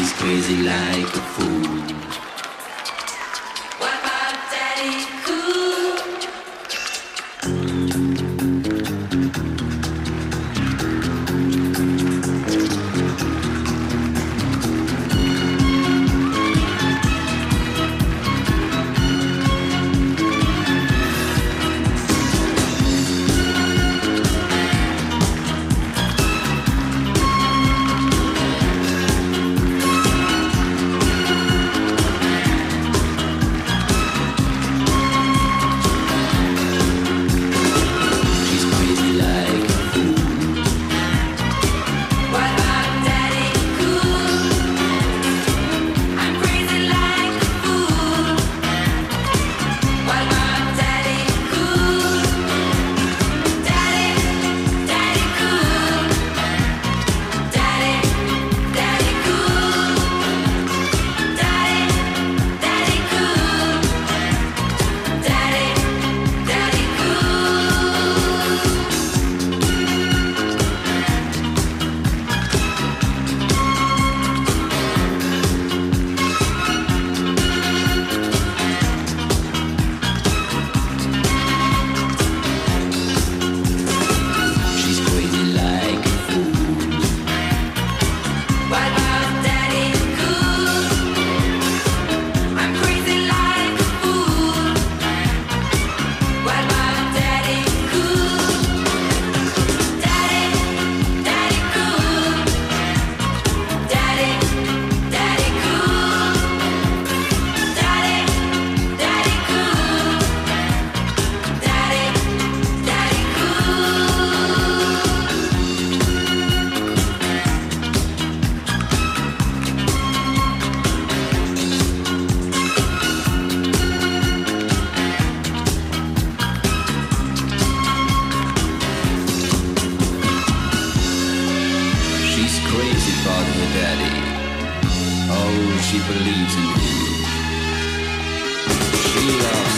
She's crazy like a fool. called her daddy. Oh, she believes in you. She loves.